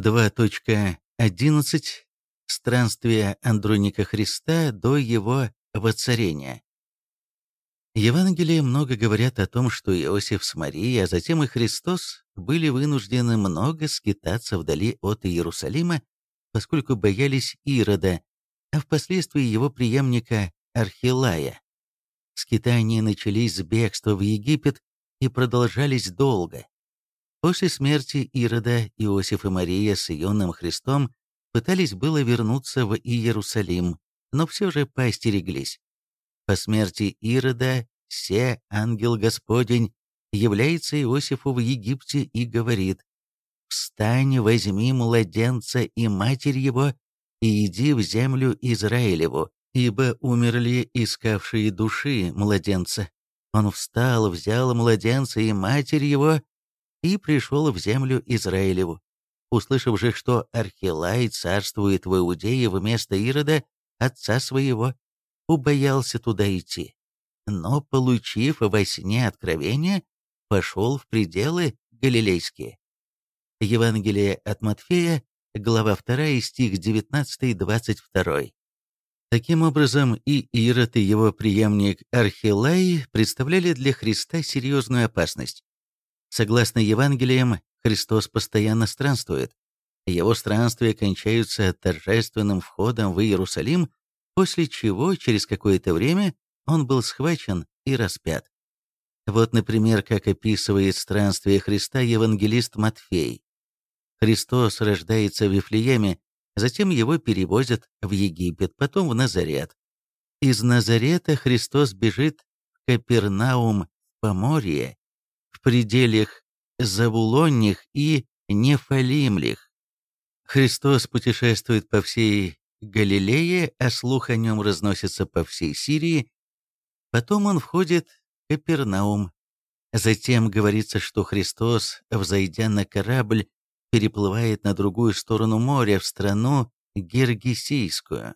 2.11. Странствие Андроника Христа до его воцарения. Евангелии много говорят о том, что Иосиф с Марией, а затем и Христос были вынуждены много скитаться вдали от Иерусалима, поскольку боялись Ирода, а впоследствии его преемника Архилая. Скитания начались с бегства в Египет и продолжались долго. После смерти Ирода Иосиф и Мария с юным Христом пытались было вернуться в Иерусалим, но все же поостереглись. По смерти Ирода все ангел Господень является Иосифу в Египте и говорит «Встань, возьми младенца и матерь его, и иди в землю Израилеву, ибо умерли искавшие души младенца». Он встал, взял младенца и матерь его, и пришел в землю Израилеву. Услышав же, что Архилай царствует в Иудее вместо Ирода, отца своего, убоялся туда идти. Но, получив во сне откровение, пошел в пределы галилейские. Евангелие от Матфея, глава 2, стих 19-22. Таким образом, и Ирод, и его преемник Архилай представляли для Христа серьезную опасность. Согласно Евангелиям, Христос постоянно странствует. Его странствия кончаются торжественным входом в Иерусалим, после чего через какое-то время он был схвачен и распят. Вот, например, как описывает странствие Христа евангелист Матфей. Христос рождается в Вифлееме, затем его перевозят в Египет, потом в Назарет. Из Назарета Христос бежит в Капернаум в Поморье, в пределах Завулонних и Нефалимлих. Христос путешествует по всей Галилее, а слух о нем разносится по всей Сирии. Потом он входит в Капернаум. Затем говорится, что Христос, взойдя на корабль, переплывает на другую сторону моря, в страну Гергесийскую.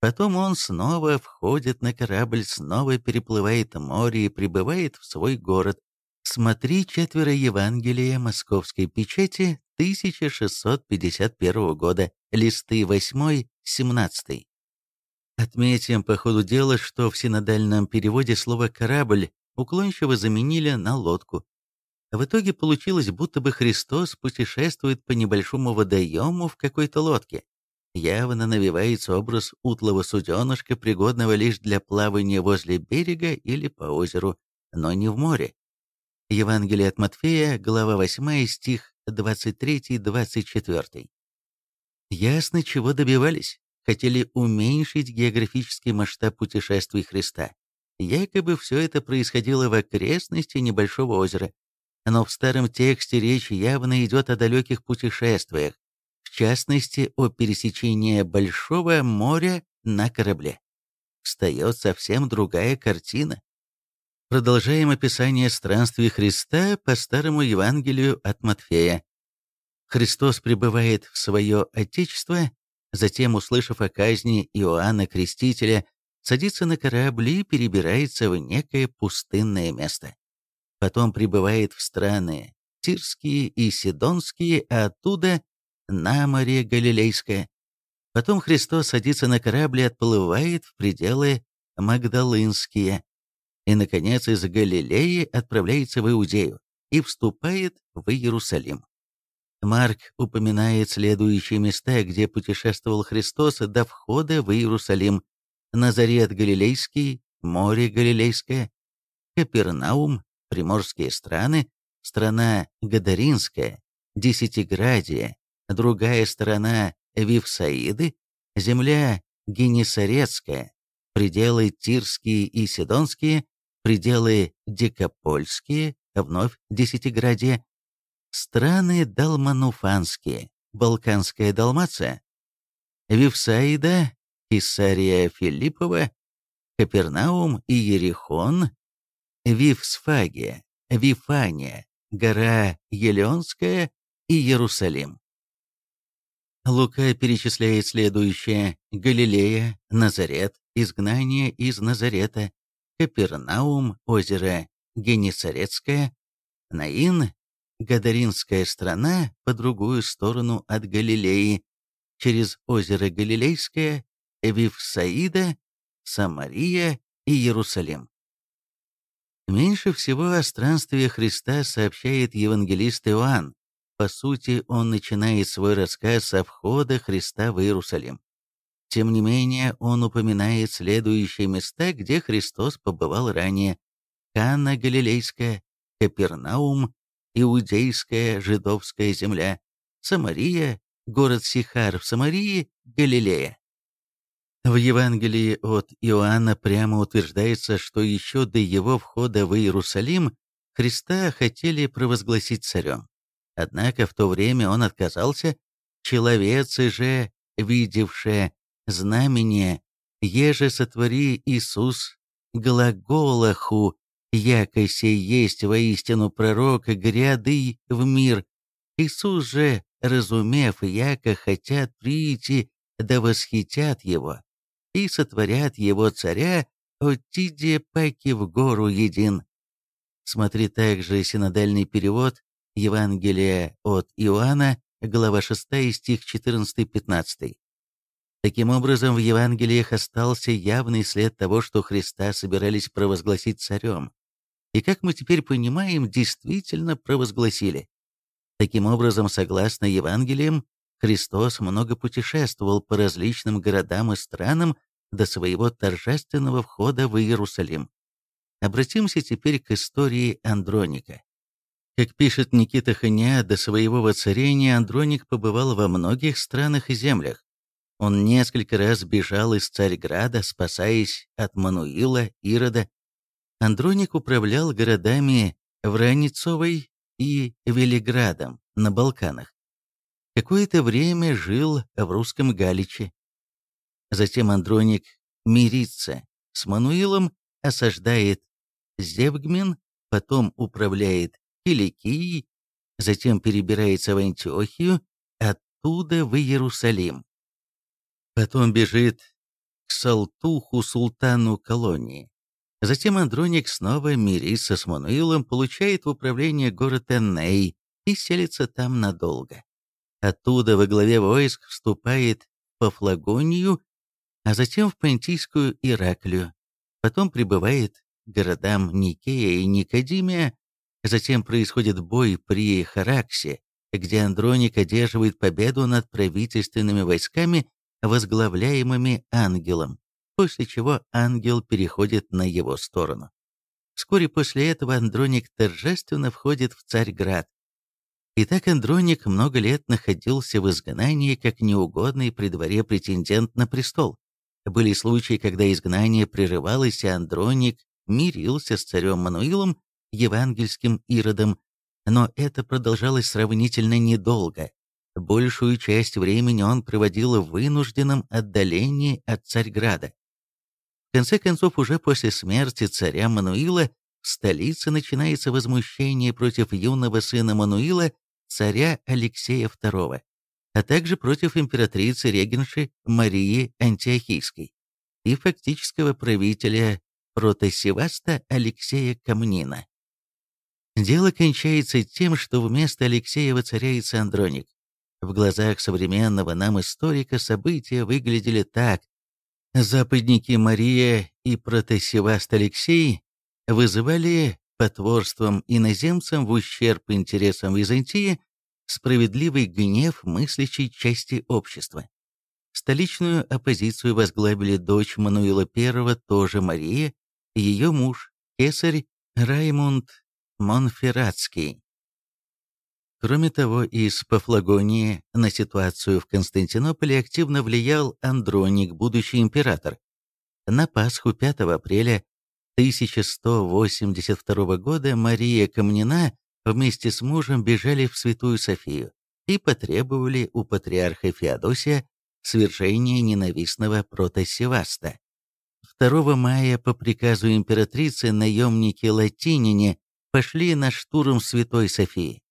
Потом он снова входит на корабль, снова переплывает море и прибывает в свой город. Смотри четверо Евангелия Московской печати 1651 года, листы 8-17. Отметим по ходу дела, что в синодальном переводе слово «корабль» уклончиво заменили на «лодку». В итоге получилось, будто бы Христос путешествует по небольшому водоему в какой-то лодке. Явно навевается образ утлого суденышка, пригодного лишь для плавания возле берега или по озеру, но не в море. Евангелие от Матфея, глава 8, стих 23-24. Ясно, чего добивались. Хотели уменьшить географический масштаб путешествий Христа. Якобы все это происходило в окрестности небольшого озера. Но в старом тексте речь явно идет о далеких путешествиях, в частности, о пересечении Большого моря на корабле. Встает совсем другая картина. Продолжаем описание странствий Христа по старому Евангелию от Матфея. Христос прибывает в свое Отечество, затем, услышав о казни Иоанна Крестителя, садится на корабль и перебирается в некое пустынное место. Потом прибывает в страны Тирские и Сидонские, а оттуда на море Галилейское. Потом Христос садится на корабль и отплывает в пределы Магдалынские и, наконец, из Галилеи отправляется в Иудею и вступает в Иерусалим. Марк упоминает следующие места, где путешествовал Христос до входа в Иерусалим. Назарет Галилейский, море Галилейское, Капернаум, приморские страны, страна Гадаринская, Десятиградия, другая сторона Вифсаиды, земля Генесарецкая, пределы Тирские и Сидонские, пределы Дикопольские, вновь Десятиградие, страны Далмануфанские, Балканская Далмация, Вифсаида, Кесария Филиппова, Капернаум и Ерихон, Вифсфагия, Вифания, гора Елеонская и Иерусалим. Лука перечисляет следующее. Галилея, Назарет, изгнание из Назарета, Капернаум, озеро Генесарецкое, Наин, Гадаринская страна по другую сторону от Галилеи, через озеро Галилейское, Вифсаида, Самария и Иерусалим. Меньше всего о странстве Христа сообщает евангелист Иоанн. По сути, он начинает свой рассказ со входа Христа в Иерусалим. Тем не менее, он упоминает следующие места, где Христос побывал ранее. Канна Галилейская, Капернаум, Иудейская жидовская земля, Самария, город Сихар в Самарии, Галилея. В Евангелии от Иоанна прямо утверждается, что еще до его входа в Иерусалим Христа хотели провозгласить царем. Однако в то время он отказался, человецы же, видевшие знамение, еже сотвори Иисус глаголаху, яко сей есть воистину пророк, гряды в мир. Иисус же, разумев, яко хотят прийти, да восхитят его, и сотворят его царя, отиде паки в гору един. Смотри также синодальный перевод Евангелия от Иоанна, глава 6, стих 14-15. Таким образом, в Евангелиях остался явный след того, что Христа собирались провозгласить царем. И, как мы теперь понимаем, действительно провозгласили. Таким образом, согласно Евангелиям, Христос много путешествовал по различным городам и странам до своего торжественного входа в Иерусалим. Обратимся теперь к истории Андроника. Как пишет Никита Ханя, до своего воцарения Андроник побывал во многих странах и землях. Он несколько раз бежал из Царьграда, спасаясь от Мануила, Ирода. Андроник управлял городами Враницовой и Велиградом на Балканах. Какое-то время жил в русском Галиче. Затем Андроник мирится с Мануилом, осаждает Зевгмен, потом управляет Киликией, затем перебирается в Антиохию, оттуда в Иерусалим. Потом бежит к Салтуху, султану колонии. Затем Андроник снова мирится с Мануилом, получает в управление город Энней и селится там надолго. Оттуда во главе войск вступает по Флагонию, а затем в Понтийскую Ираклию. Потом прибывает к городам Никея и Никодимия, затем происходит бой при Хараксе, где Андроник одерживает победу над правительственными войсками, возглавляемыми ангелом, после чего ангел переходит на его сторону. Вскоре после этого Андроник торжественно входит в Царьград, Итак, Андроник много лет находился в изгнании как неугодный при дворе претендент на престол. Были случаи, когда изгнание прерывалось, и Андроник мирился с царем Мануилом, евангельским Иродом, но это продолжалось сравнительно недолго. Большую часть времени он проводил в вынужденном отдалении от Царьграда. В конце концов, уже после смерти царя Мануила в столице начинается возмущение против юного сына Мануила царя Алексея II, а также против императрицы-регенши Марии Антиохийской и фактического правителя протосеваста Алексея Камнина. Дело кончается тем, что вместо Алексея воцаряется Андроник. В глазах современного нам историка события выглядели так. Западники Мария и протосеваст Алексей вызывали потворством иноземцам в ущерб интересам Византии справедливый гнев мыслящей части общества. Столичную оппозицию возглавили дочь Мануила I, тоже Мария, ее муж, кесарь Раймунд Монферратский. Кроме того, из Пафлагонии на ситуацию в Константинополе активно влиял Андроник, будущий император. На Пасху 5 апреля 1182 года Мария Камнина вместе с мужем бежали в Святую Софию и потребовали у патриарха Феодосия свержения ненавистного протосеваста. 2 мая по приказу императрицы наемники-латиняне пошли на штурм Святой Софии.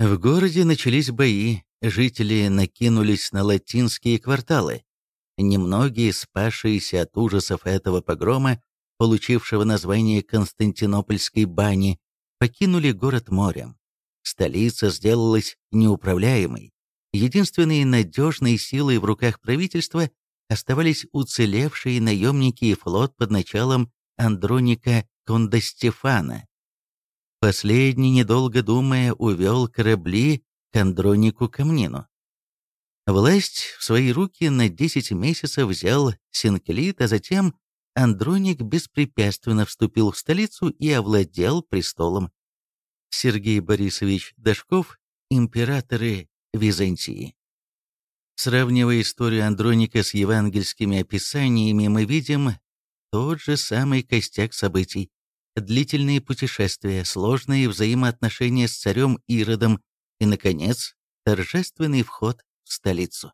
В городе начались бои, жители накинулись на латинские кварталы. Немногие, спасшиеся от ужасов этого погрома, получившего название Константинопольской бани, покинули город морем. столица сделалась неуправляемой. Единственной надежной силой в руках правительства оставались уцелевшие наемники и флот под началом Андроника Кондостефана. Последний, недолго думая, увел корабли к Андронику Камнину. Власть в свои руки на 10 месяцев взял Синклит, а затем Андроник беспрепятственно вступил в столицу и овладел престолом. Сергей Борисович Дашков, императоры Византии. Сравнивая историю Андроника с евангельскими описаниями, мы видим тот же самый костяк событий. Длительные путешествия, сложные взаимоотношения с царем Иродом и, наконец, торжественный вход в столицу.